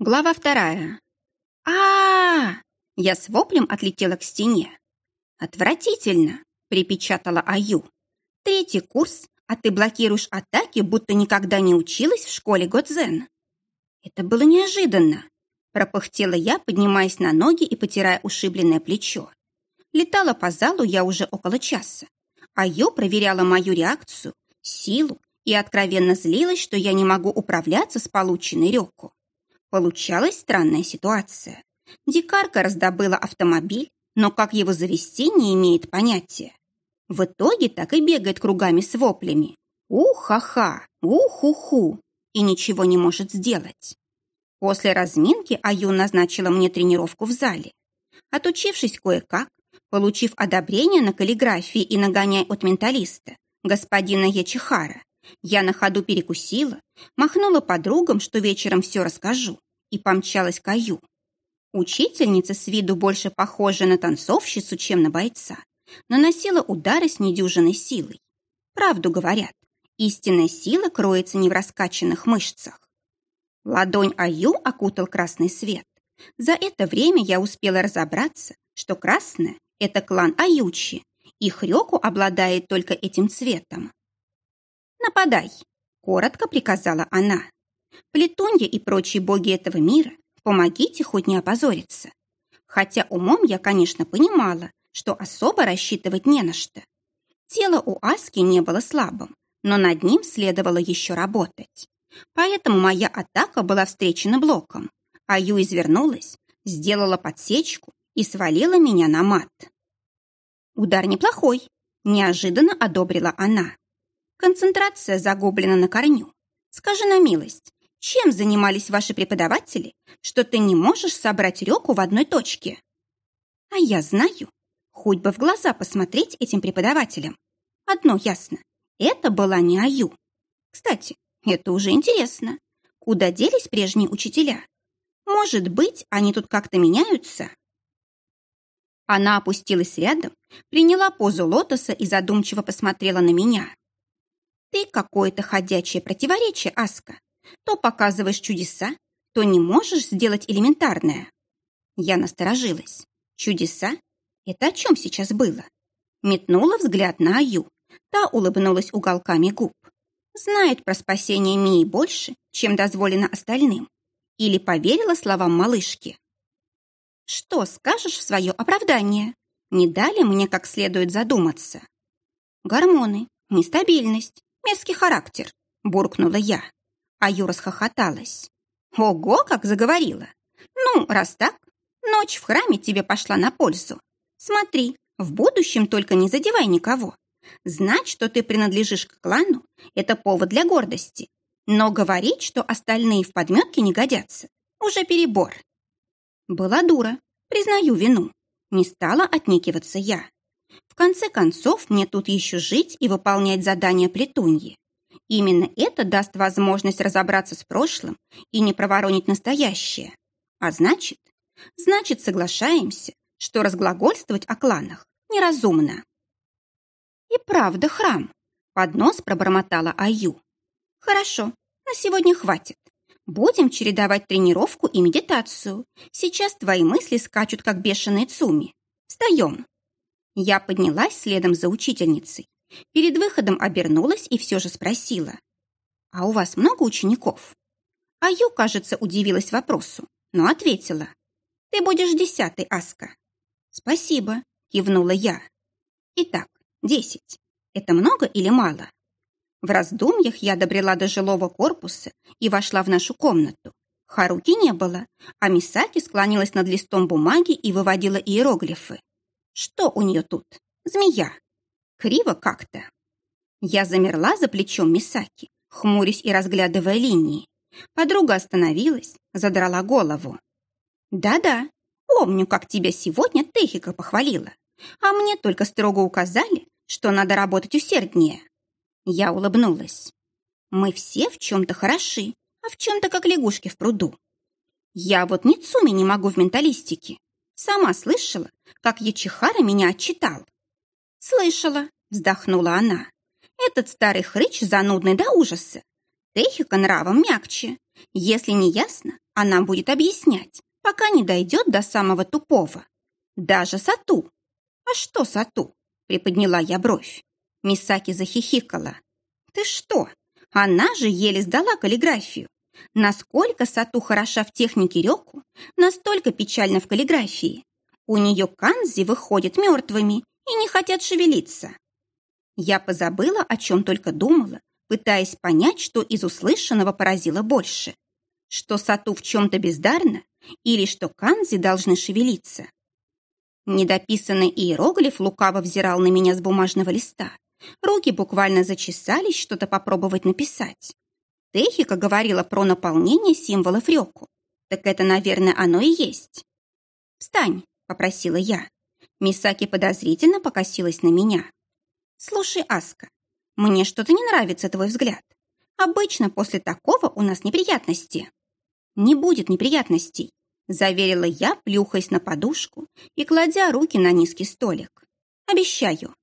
Глава вторая. а, -а, -а Я с воплем отлетела к стене. «Отвратительно!» — припечатала Аю. «Третий курс, а ты блокируешь атаки, будто никогда не училась в школе Годзен». «Это было неожиданно!» — пропыхтела я, поднимаясь на ноги и потирая ушибленное плечо. Летала по залу я уже около часа. Аю проверяла мою реакцию, силу и откровенно злилась, что я не могу управляться с полученной Рёку. Получалась странная ситуация. Дикарка раздобыла автомобиль, но как его завести, не имеет понятия. В итоге так и бегает кругами с воплями. Ух-ха-ха, ух-ху-ху, и ничего не может сделать. После разминки Аю назначила мне тренировку в зале. Отучившись кое-как, получив одобрение на каллиграфии и нагоняй от менталиста, господина Ячихара, я на ходу перекусила, махнула подругам, что вечером все расскажу, и помчалась к Аю. Учительница с виду больше похожа на танцовщицу, чем на бойца, наносила удары с недюжиной силой. Правду говорят, истинная сила кроется не в раскачанных мышцах. Ладонь Аю окутал красный свет. За это время я успела разобраться, что красное — это клан Аютчи, и Хрёку обладает только этим цветом. «Нападай!» — коротко приказала она. «Плетунья и прочие боги этого мира, помогите хоть не опозориться. Хотя умом я, конечно, понимала, что особо рассчитывать не на что. Тело у Аски не было слабым, но над ним следовало еще работать. Поэтому моя атака была встречена блоком, а Ю извернулась, сделала подсечку и свалила меня на мат. Удар неплохой, неожиданно одобрила она. Концентрация загублена на корню. Скажи на милость, чем занимались ваши преподаватели, что ты не можешь собрать реку в одной точке? А я знаю. Хоть бы в глаза посмотреть этим преподавателям. Одно ясно. Это была не Аю. Кстати, это уже интересно. Куда делись прежние учителя? Может быть, они тут как-то меняются? Она опустилась рядом, приняла позу лотоса и задумчиво посмотрела на меня. Ты какое-то ходячее противоречие, Аска. То показываешь чудеса, то не можешь сделать элементарное. Я насторожилась. Чудеса? Это о чем сейчас было? Метнула взгляд на Аю. Та улыбнулась уголками губ. Знает про спасение Мии больше, чем дозволено остальным. Или поверила словам малышки. Что скажешь в свое оправдание? Не дали мне как следует задуматься. Гормоны, нестабильность, мерзкий характер», — буркнула я. А Юра схохоталась. «Ого, как заговорила! Ну, раз так, ночь в храме тебе пошла на пользу. Смотри, в будущем только не задевай никого. Знать, что ты принадлежишь к клану, это повод для гордости. Но говорить, что остальные в подметке не годятся, уже перебор. Была дура, признаю вину. Не стала отнекиваться я. В конце концов, мне тут еще жить и выполнять задания плетуньи. Именно это даст возможность разобраться с прошлым и не проворонить настоящее. А значит, значит, соглашаемся, что разглагольствовать о кланах неразумно. И правда храм. Под нос пробормотала Аю. Хорошо, на сегодня хватит. Будем чередовать тренировку и медитацию. Сейчас твои мысли скачут, как бешеные цуми. Встаем. Я поднялась следом за учительницей. Перед выходом обернулась и все же спросила. «А у вас много учеников?» А Ю, кажется, удивилась вопросу, но ответила. «Ты будешь десятый, Аска». «Спасибо», — кивнула я. «Итак, десять. Это много или мало?» В раздумьях я добрела до жилого корпуса и вошла в нашу комнату. Харуки не было, а Мисаки склонилась над листом бумаги и выводила иероглифы. Что у нее тут? Змея. Криво как-то. Я замерла за плечом Мисаки, хмурясь и разглядывая линии. Подруга остановилась, задрала голову. «Да-да, помню, как тебя сегодня Техика похвалила, а мне только строго указали, что надо работать усерднее». Я улыбнулась. «Мы все в чем-то хороши, а в чем-то как лягушки в пруду. Я вот ни Цуми не могу в менталистике, Сама слышала, как Ячихара меня отчитал. Слышала, вздохнула она. Этот старый хрыч занудный до ужаса. Техика нравом мягче. Если не ясно, она будет объяснять, пока не дойдет до самого тупого. Даже Сату. А что Сату? Приподняла я бровь. Мисаки захихикала. Ты что? Она же еле сдала каллиграфию. Насколько Сату хороша в технике рёку, настолько печально в каллиграфии. У нее канзи выходят мертвыми и не хотят шевелиться. Я позабыла, о чем только думала, пытаясь понять, что из услышанного поразило больше. Что Сату в чем-то бездарна или что канзи должны шевелиться. Недописанный иероглиф лукаво взирал на меня с бумажного листа. Руки буквально зачесались что-то попробовать написать. Техика говорила про наполнение символов рёку. Так это, наверное, оно и есть. «Встань», — попросила я. Мисаки подозрительно покосилась на меня. «Слушай, Аска, мне что-то не нравится твой взгляд. Обычно после такого у нас неприятности». «Не будет неприятностей», — заверила я, плюхаясь на подушку и кладя руки на низкий столик. «Обещаю».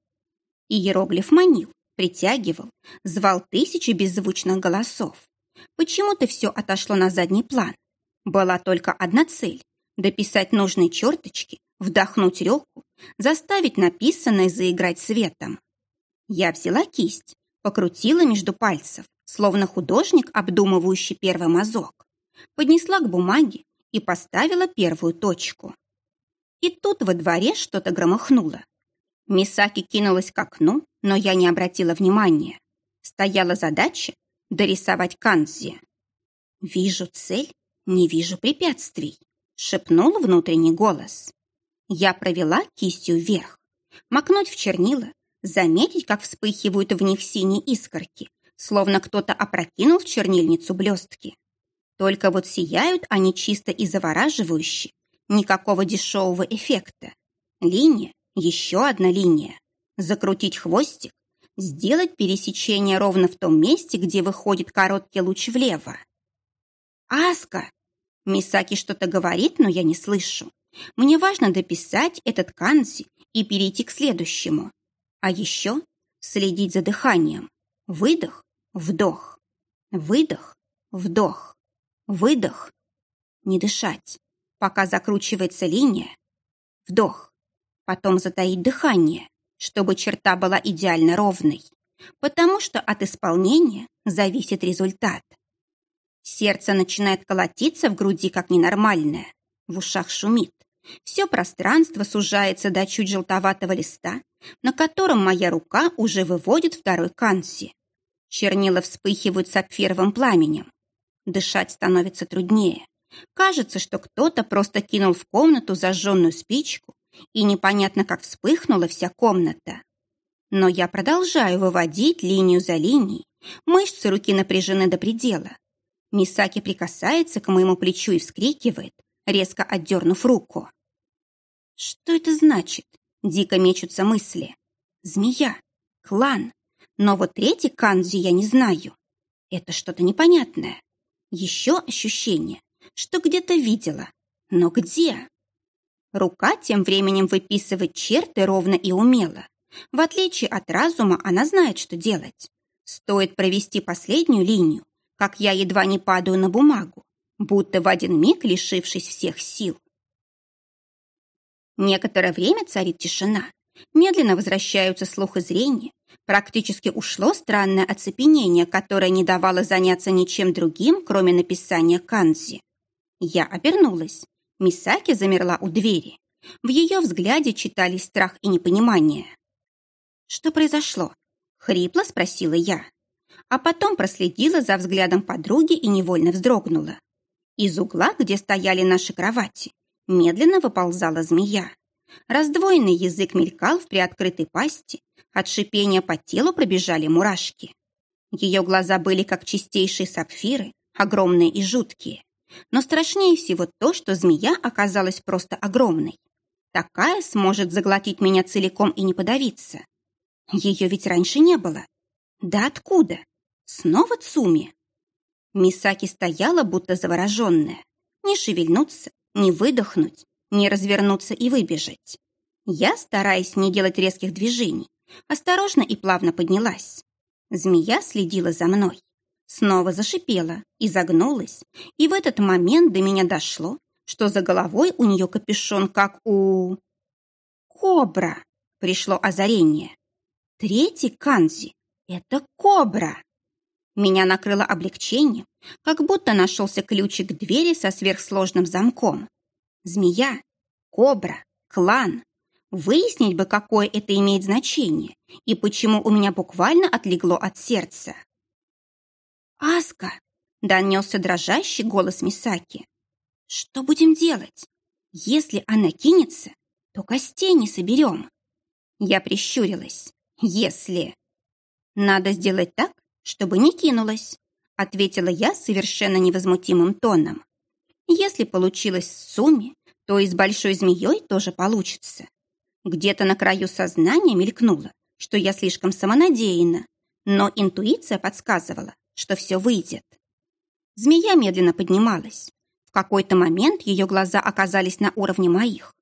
Иероглиф манил, притягивал, звал тысячи беззвучных голосов. Почему-то все отошло на задний план. Была только одна цель — дописать нужные черточки, вдохнуть реку, заставить написанное заиграть светом. Я взяла кисть, покрутила между пальцев, словно художник, обдумывающий первый мазок, поднесла к бумаге и поставила первую точку. И тут во дворе что-то громыхнуло. Мисаки кинулась к окну, но я не обратила внимания. Стояла задача дорисовать канзи. «Вижу цель, не вижу препятствий», — шепнул внутренний голос. Я провела кистью вверх. Макнуть в чернила, заметить, как вспыхивают в них синие искорки, словно кто-то опрокинул в чернильницу блестки. Только вот сияют они чисто и завораживающе, никакого дешевого эффекта. Линия, еще одна линия. Закрутить хвостик, сделать пересечение ровно в том месте, где выходит короткий луч влево. «Аска!» Мисаки что-то говорит, но я не слышу. Мне важно дописать этот канзи и перейти к следующему. А еще следить за дыханием. Выдох, вдох, выдох, вдох, выдох. Не дышать, пока закручивается линия. Вдох, потом затаить дыхание, чтобы черта была идеально ровной, потому что от исполнения зависит результат. Сердце начинает колотиться в груди как ненормальное, в ушах шумит. Все пространство сужается до чуть желтоватого листа, на котором моя рука уже выводит второй канси. Чернила вспыхивают сапфировым пламенем. Дышать становится труднее. Кажется, что кто-то просто кинул в комнату зажженную спичку и непонятно, как вспыхнула вся комната. Но я продолжаю выводить линию за линией, мышцы руки напряжены до предела. Мисаки прикасается к моему плечу и вскрикивает, резко отдернув руку. Что это значит? Дико мечутся мысли. Змея, клан. Но вот третий канзи я не знаю. Это что-то непонятное. Еще ощущение, что где-то видела. Но где? Рука тем временем выписывает черты ровно и умело. В отличие от разума, она знает, что делать. Стоит провести последнюю линию, как я едва не падаю на бумагу, будто в один миг лишившись всех сил. Некоторое время царит тишина. Медленно возвращаются слух и зрение. Практически ушло странное оцепенение, которое не давало заняться ничем другим, кроме написания канзи. Я обернулась. Мисаки замерла у двери. В ее взгляде читались страх и непонимание. «Что произошло?» — хрипло спросила я. А потом проследила за взглядом подруги и невольно вздрогнула. Из угла, где стояли наши кровати, медленно выползала змея. Раздвоенный язык мелькал в приоткрытой пасти, от шипения по телу пробежали мурашки. Ее глаза были как чистейшие сапфиры, огромные и жуткие. Но страшнее всего то, что змея оказалась просто огромной. Такая сможет заглотить меня целиком и не подавиться. Ее ведь раньше не было. Да откуда? Снова Цуми? Мисаки стояла, будто завороженная. Не шевельнуться, не выдохнуть, не развернуться и выбежать. Я, стараясь не делать резких движений, осторожно и плавно поднялась. Змея следила за мной. снова зашипела и загнулась, и в этот момент до меня дошло, что за головой у нее капюшон, как у... Кобра! Пришло озарение. Третий канзи — это кобра. Меня накрыло облегчением, как будто нашелся ключик к двери со сверхсложным замком. Змея, кобра, клан. Выяснить бы, какое это имеет значение и почему у меня буквально отлегло от сердца. «Аска!» — донесся дрожащий голос Мисаки. «Что будем делать? Если она кинется, то костей не соберем». Я прищурилась. «Если...» «Надо сделать так, чтобы не кинулась», ответила я совершенно невозмутимым тоном. «Если получилось с Суми, то и с большой змеей тоже получится». Где-то на краю сознания мелькнуло, что я слишком самонадеянна, но интуиция подсказывала, что все выйдет. Змея медленно поднималась. В какой-то момент ее глаза оказались на уровне моих.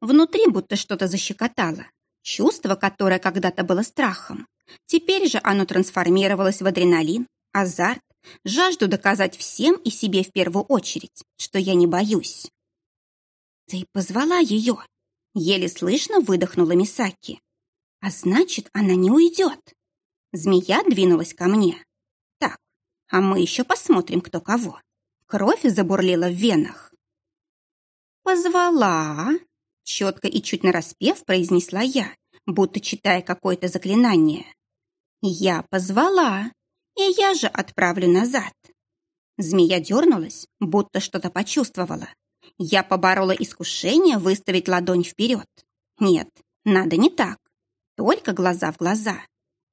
Внутри будто что-то защекотало, чувство, которое когда-то было страхом. Теперь же оно трансформировалось в адреналин, азарт, жажду доказать всем и себе в первую очередь, что я не боюсь. «Ты позвала ее?» Еле слышно выдохнула Мисаки. «А значит, она не уйдет». Змея двинулась ко мне. А мы еще посмотрим, кто кого. Кровь забурлила в венах. «Позвала», — четко и чуть нараспев произнесла я, будто читая какое-то заклинание. «Я позвала, и я же отправлю назад». Змея дернулась, будто что-то почувствовала. Я поборола искушение выставить ладонь вперед. Нет, надо не так. Только глаза в глаза.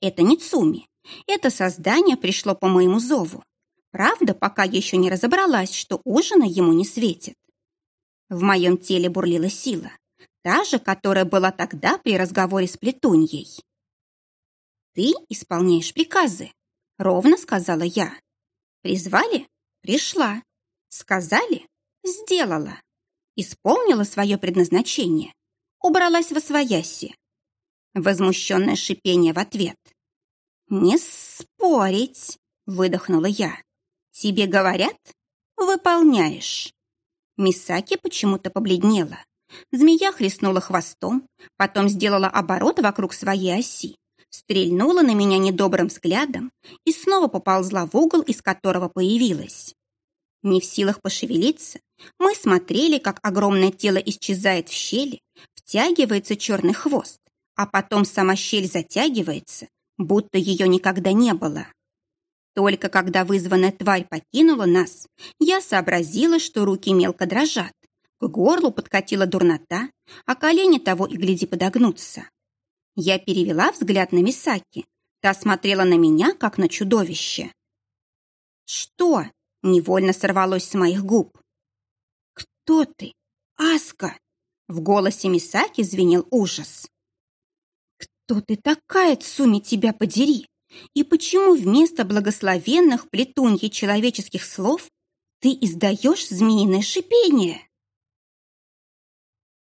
Это не Цуми, это создание пришло по моему зову. Правда, пока еще не разобралась, что ужина ему не светит. В моем теле бурлила сила, та же, которая была тогда при разговоре с Плетуньей. «Ты исполняешь приказы», — ровно сказала я. «Призвали? Пришла. Сказали? Сделала. Исполнила свое предназначение. Убралась во свояси». Возмущенное шипение в ответ. «Не спорить!» — выдохнула я. «Тебе говорят? Выполняешь!» Мисаки почему-то побледнела. Змея хлестнула хвостом, потом сделала оборот вокруг своей оси, стрельнула на меня недобрым взглядом и снова поползла в угол, из которого появилась. Не в силах пошевелиться, мы смотрели, как огромное тело исчезает в щели, втягивается черный хвост, а потом сама щель затягивается, будто ее никогда не было. Только когда вызванная тварь покинула нас, я сообразила, что руки мелко дрожат, к горлу подкатила дурнота, а колени того и гляди подогнуться. Я перевела взгляд на Мисаки, та смотрела на меня, как на чудовище. «Что?» — невольно сорвалось с моих губ. «Кто ты? Аска!» В голосе Мисаки звенел ужас. «Кто ты такая, Цуми, тебя подери? И почему вместо благословенных плетуньи человеческих слов ты издаешь змеиное шипение?»